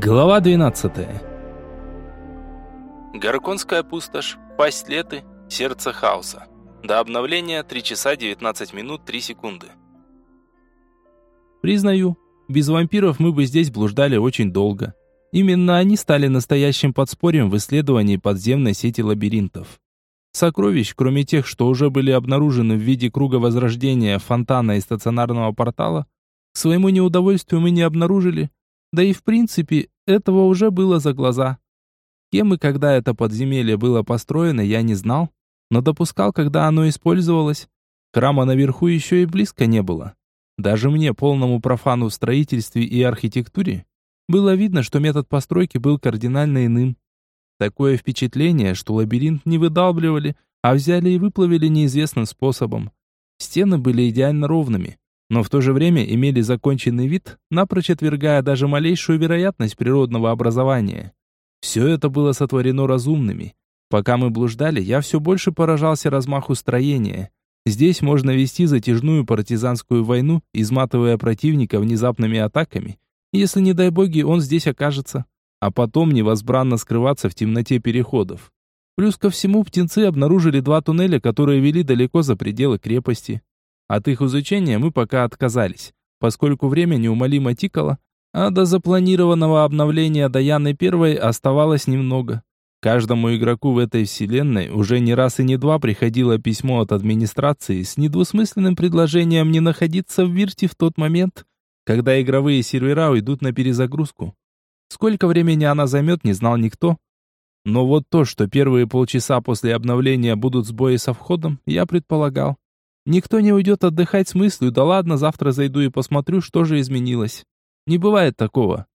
Глава 12. Гарконская пустошь, пасть леты, сердце хаоса. До обновления 3 часа 19 минут 3 секунды. Признаю, без вампиров мы бы здесь блуждали очень долго. Именно они стали настоящим подспорьем в исследовании подземной сети лабиринтов. Сокровищ, кроме тех, что уже были обнаружены в виде круга возрождения, фонтана и стационарного портала, к своему неудовольствию мы не обнаружили, да и в принципе, этого уже было за глаза. Кем и когда это подземелье было построено, я не знал, но допускал, когда оно использовалось. Храма наверху еще и близко не было. Даже мне, полному профану в строительстве и архитектуре, было видно, что метод постройки был кардинально иным. Такое впечатление, что лабиринт не выдалбливали, а взяли и выплавили неизвестным способом. Стены были идеально ровными, но в то же время имели законченный вид, напрочь отвергая даже малейшую вероятность природного образования. Все это было сотворено разумными. Пока мы блуждали, я все больше поражался размаху строения. Здесь можно вести затяжную партизанскую войну, изматывая противника внезапными атаками, если, не дай боги, он здесь окажется, а потом невозбранно скрываться в темноте переходов. Плюс ко всему, птенцы обнаружили два туннеля, которые вели далеко за пределы крепости. От их изучения мы пока отказались, поскольку время неумолимо тикало, а до запланированного обновления Даяны Первой оставалось немного. Каждому игроку в этой вселенной уже не раз и не два приходило письмо от администрации с недвусмысленным предложением не находиться в Вирте в тот момент, когда игровые сервера уйдут на перезагрузку. Сколько времени она займет, не знал никто. Но вот то, что первые полчаса после обновления будут сбои со входом, я предполагал. Никто не уйдет отдыхать с мыслью, да ладно, завтра зайду и посмотрю, что же изменилось. Не бывает такого.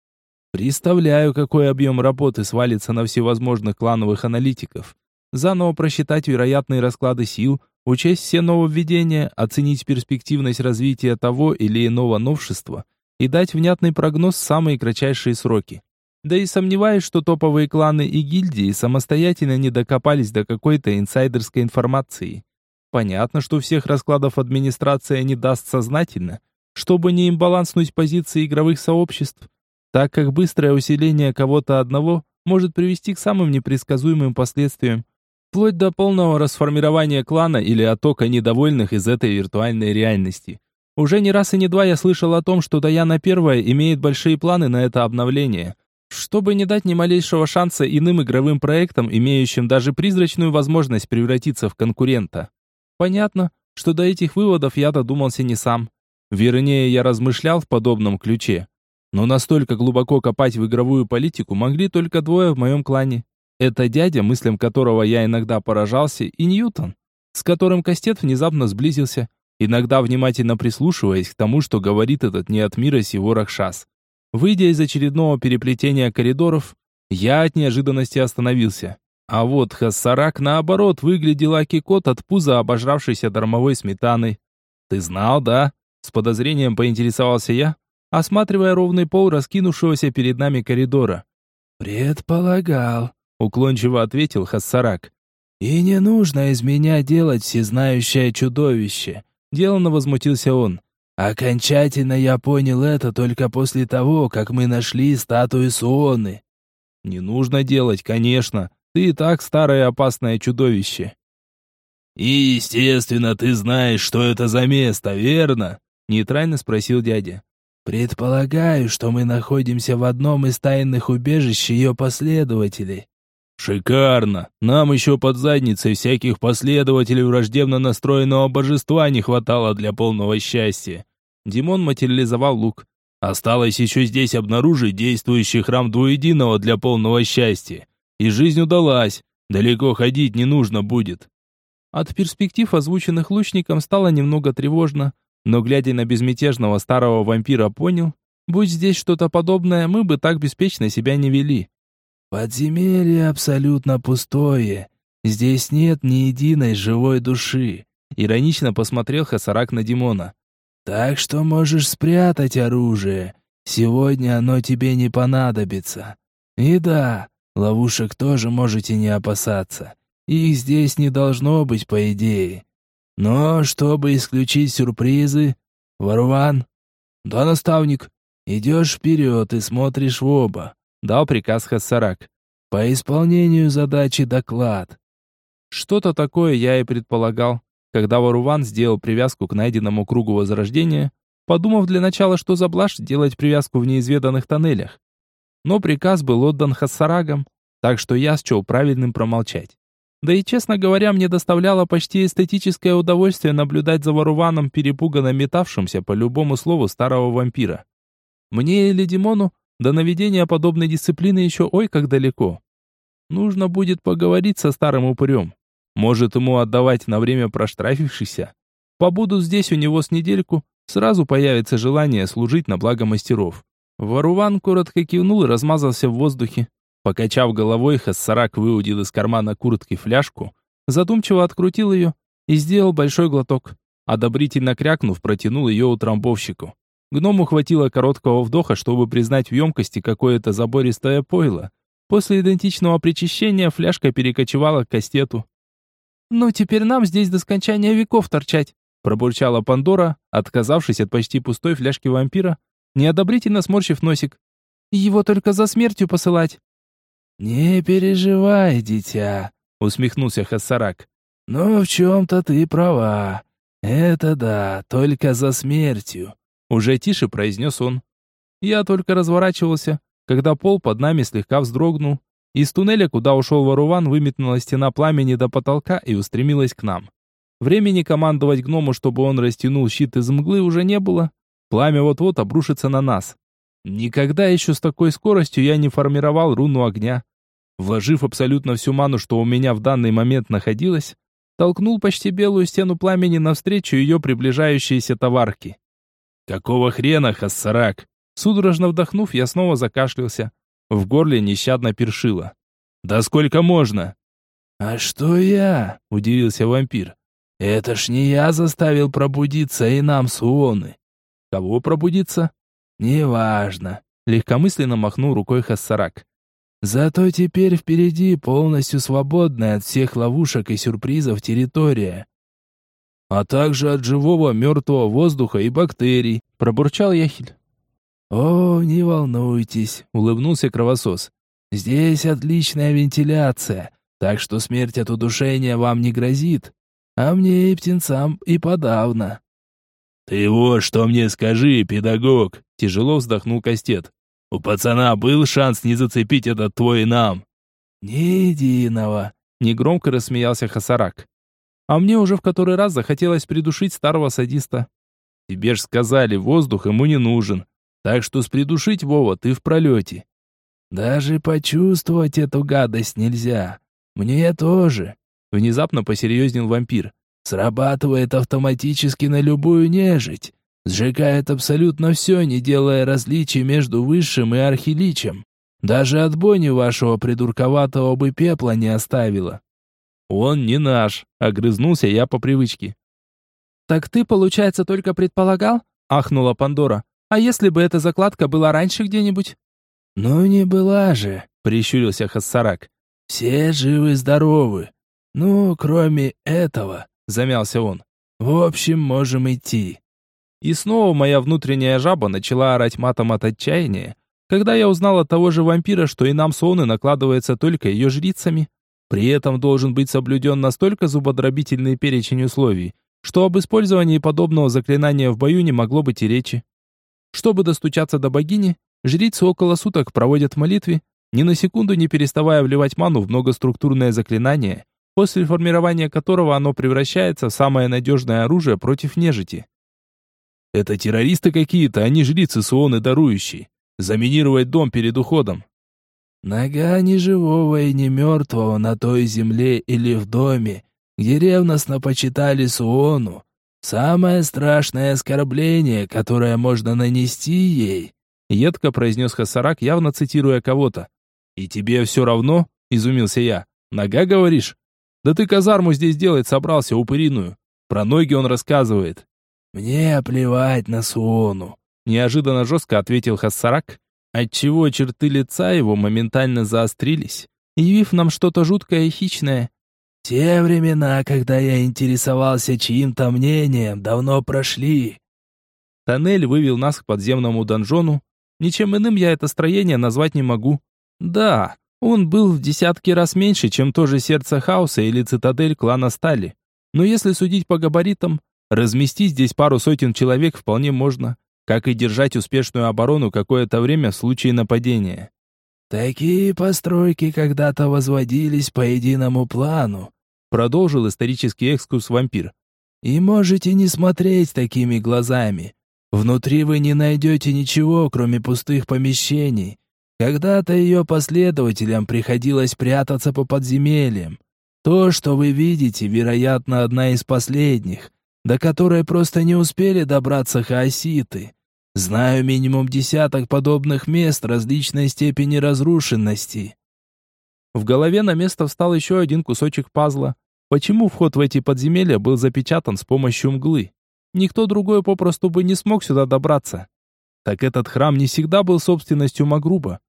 Представляю, какой объем работы свалится на всевозможных клановых аналитиков. Заново просчитать вероятные расклады сил, учесть все нововведения, оценить перспективность развития того или иного новшества и дать внятный прогноз в самые кратчайшие сроки. Да и сомневаюсь, что топовые кланы и гильдии самостоятельно не докопались до какой-то инсайдерской информации. Понятно, что всех раскладов администрация не даст сознательно, чтобы не имбаланснуть позиции игровых сообществ, так как быстрое усиление кого-то одного может привести к самым непредсказуемым последствиям, вплоть до полного расформирования клана или оттока недовольных из этой виртуальной реальности. Уже не раз и не два я слышал о том, что Даяна Первая имеет большие планы на это обновление, чтобы не дать ни малейшего шанса иным игровым проектам, имеющим даже призрачную возможность превратиться в конкурента. Понятно, что до этих выводов я додумался не сам. Вернее, я размышлял в подобном ключе. Но настолько глубоко копать в игровую политику могли только двое в моем клане. Это дядя, мыслям которого я иногда поражался, и Ньютон, с которым Кастет внезапно сблизился, иногда внимательно прислушиваясь к тому, что говорит этот не от мира сего Рахшас. Выйдя из очередного переплетения коридоров, я от неожиданности остановился. А вот Хассарак, наоборот, выглядел акикот от пуза, обожравшейся дармовой сметаной. «Ты знал, да?» С подозрением поинтересовался я, осматривая ровный пол раскинувшегося перед нами коридора. «Предполагал», — уклончиво ответил Хассарак. «И не нужно из меня делать всезнающее чудовище», — деланно возмутился он. «Окончательно я понял это только после того, как мы нашли статую Суоны». «Не нужно делать, конечно», ты и так старое опасное чудовище. И, естественно, ты знаешь, что это за место, верно? Нейтрально спросил дядя. Предполагаю, что мы находимся в одном из тайных убежищ ее последователей. Шикарно. Нам еще под задницей всяких последователей враждебно настроенного божества не хватало для полного счастья. Димон материализовал лук. Осталось еще здесь обнаружить действующий храм двуединого для полного счастья. И жизнь удалась. Далеко ходить не нужно будет. От перспектив, озвученных лучником, стало немного тревожно, но, глядя на безмятежного старого вампира, понял, будь здесь что-то подобное, мы бы так беспечно себя не вели. «Подземелье абсолютно пустое. Здесь нет ни единой живой души», — иронично посмотрел Хасарак на Димона. «Так что можешь спрятать оружие. Сегодня оно тебе не понадобится. И да, Ловушек тоже можете не опасаться. Их здесь не должно быть, по идее. Но чтобы исключить сюрпризы, Варван, да, наставник, идешь вперед и смотришь в оба. дал приказ Хассарак. По исполнению задачи доклад. Что-то такое я и предполагал, когда Варуван сделал привязку к найденному кругу возрождения, подумав для начала, что за блажь делать привязку в неизведанных тоннелях. Но приказ был отдан Хассарагам, так что я счел правильным промолчать. Да и, честно говоря, мне доставляло почти эстетическое удовольствие наблюдать за Варуваном, перепуганно метавшимся по любому слову старого вампира. Мне или Димону до наведения подобной дисциплины еще ой как далеко. Нужно будет поговорить со старым упырем. Может, ему отдавать на время проштрафившийся. Побуду здесь у него с недельку, сразу появится желание служить на благо мастеров. Варуван коротко кивнул и размазался в воздухе. Покачав головой, Хассарак выудил из кармана куртки фляжку, задумчиво открутил ее и сделал большой глоток. Одобрительно крякнув, протянул ее утрамбовщику. Гному хватило короткого вдоха, чтобы признать в емкости какое-то забористое пойло. После идентичного причащения фляжка перекочевала к кастету. «Ну, теперь нам здесь до скончания веков торчать», пробурчала Пандора, отказавшись от почти пустой фляжки вампира, неодобрительно сморщив носик. «Его только за смертью посылать». «Не переживай, дитя», — усмехнулся Хассарак. «Но в чем-то ты права. Это да, только за смертью», — уже тише произнес он. Я только разворачивался, когда пол под нами слегка вздрогнул. Из туннеля, куда ушел Варуван, выметнула стена пламени до потолка и устремилась к нам. Времени командовать гному, чтобы он растянул щит из мглы, уже не было. Пламя вот-вот обрушится на нас. Никогда еще с такой скоростью я не формировал руну огня. Вложив абсолютно всю ману, что у меня в данный момент находилось, толкнул почти белую стену пламени навстречу ее приближающейся товарке. «Какого хрена, Хассарак?» Судорожно вдохнув, я снова закашлялся. В горле нещадно першило. «Да сколько можно?» «А что я?» — удивился вампир. «Это ж не я заставил пробудиться и нам суоны». «Кого пробудиться?» «Неважно», — легкомысленно махнул рукой Хассарак. «Зато теперь впереди полностью свободная от всех ловушек и сюрпризов территория, а также от живого мертвого воздуха и бактерий», — пробурчал Яхель. «О, не волнуйтесь», — улыбнулся кровосос. «Здесь отличная вентиляция, так что смерть от удушения вам не грозит, а мне и птенцам и подавно». «Ты вот что мне скажи, педагог!» — тяжело вздохнул Кастет. «У пацана был шанс не зацепить этот твой нам?» «Ни единого!» — негромко рассмеялся Хасарак. А мне уже в который раз захотелось придушить старого садиста. «Тебе ж сказали, воздух ему не нужен, так что с придушить Вова ты в пролете». «Даже почувствовать эту гадость нельзя. Мне тоже», — внезапно посерьезнел вампир. Срабатывает автоматически на любую нежить. Сжигает абсолютно все, не делая различий между высшим и архиличем. Даже от бони вашего придурковатого бы пепла не оставила. Он не наш, огрызнулся я по привычке. Так ты, получается, только предполагал? ахнула Пандора. А если бы эта закладка была раньше где-нибудь? Ну не была же, прищурился Хассарак. Все живы-здоровы. Ну, кроме этого замялся он. В общем, можем идти. И снова моя внутренняя жаба начала орать матом от отчаяния, когда я узнал от того же вампира, что и нам соны накладывается только ее жрицами. При этом должен быть соблюден настолько зубодробительный перечень условий, что об использовании подобного заклинания в бою не могло быть и речи. Чтобы достучаться до богини, жрицы около суток проводят в молитве, ни на секунду не переставая вливать ману в многоструктурное заклинание, после формирования которого оно превращается в самое надежное оружие против нежити. Это террористы какие-то, а не жрицы Суоны дарующие. Заминировать дом перед уходом. Нога ни живого и ни мертвого на той земле или в доме, где ревностно почитали Суону. Самое страшное оскорбление, которое можно нанести ей. Едко произнес Хасарак, явно цитируя кого-то. «И тебе все равно?» – изумился я. «Нога, говоришь?» Да ты казарму здесь делать собрался, упыриную. Про ноги он рассказывает. Мне плевать на Суону. Неожиданно жестко ответил Хассарак, отчего черты лица его моментально заострились, явив нам что-то жуткое и хищное. Те времена, когда я интересовался чьим-то мнением, давно прошли. Тоннель вывел нас к подземному донжону. Ничем иным я это строение назвать не могу. Да, он был в десятки раз меньше, чем то же сердце хаоса или цитадель клана Стали. Но если судить по габаритам, разместить здесь пару сотен человек вполне можно, как и держать успешную оборону какое-то время в случае нападения. Такие постройки когда-то возводились по единому плану, продолжил исторический экскурс вампир. И можете не смотреть такими глазами. Внутри вы не найдете ничего, кроме пустых помещений. Когда-то ее последователям приходилось прятаться по подземельям. То, что вы видите, вероятно, одна из последних, до которой просто не успели добраться хаоситы. Знаю минимум десяток подобных мест различной степени разрушенности. В голове на место встал еще один кусочек пазла. Почему вход в эти подземелья был запечатан с помощью мглы? Никто другой попросту бы не смог сюда добраться. Так этот храм не всегда был собственностью Магруба.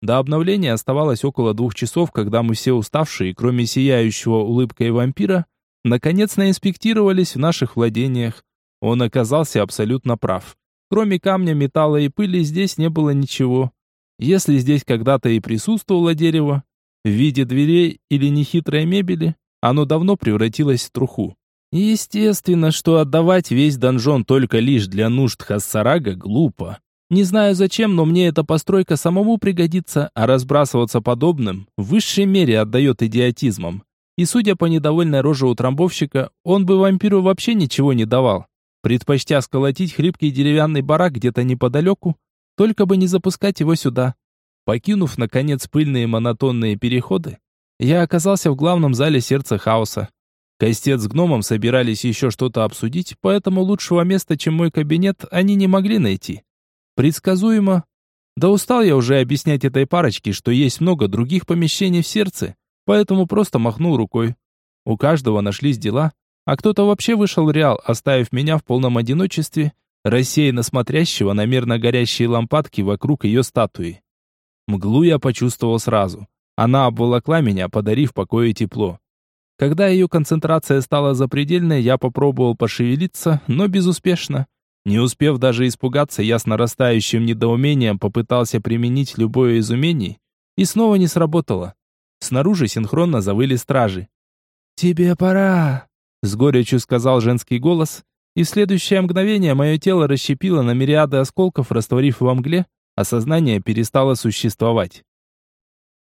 До обновления оставалось около двух часов, когда мы все уставшие, кроме сияющего улыбкой вампира, наконец наинспектировались в наших владениях. Он оказался абсолютно прав. Кроме камня, металла и пыли здесь не было ничего. Если здесь когда-то и присутствовало дерево, в виде дверей или нехитрой мебели, оно давно превратилось в труху. Естественно, что отдавать весь донжон только лишь для нужд Хассарага глупо. Не знаю зачем, но мне эта постройка самому пригодится, а разбрасываться подобным в высшей мере отдает идиотизмом. И судя по недовольной роже утрамбовщика, он бы вампиру вообще ничего не давал предпочтя сколотить хлипкий деревянный барак где-то неподалеку, только бы не запускать его сюда. Покинув, наконец, пыльные монотонные переходы, я оказался в главном зале сердца хаоса. Костец с гномом собирались еще что-то обсудить, поэтому лучшего места, чем мой кабинет, они не могли найти. Предсказуемо. Да устал я уже объяснять этой парочке, что есть много других помещений в сердце, поэтому просто махнул рукой. У каждого нашлись дела, а кто-то вообще вышел в Реал, оставив меня в полном одиночестве, рассеянно смотрящего на мерно горящие лампадки вокруг ее статуи. Мглу я почувствовал сразу. Она обволокла меня, подарив покой и тепло. Когда ее концентрация стала запредельной, я попробовал пошевелиться, но безуспешно. Не успев даже испугаться, я с нарастающим недоумением попытался применить любое из умений, и снова не сработало. Снаружи синхронно завыли стражи. «Тебе пора!» С горечью сказал женский голос, и в следующее мгновение мое тело расщепило на мириады осколков, растворив во мгле, а сознание перестало существовать.